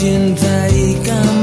现在已干。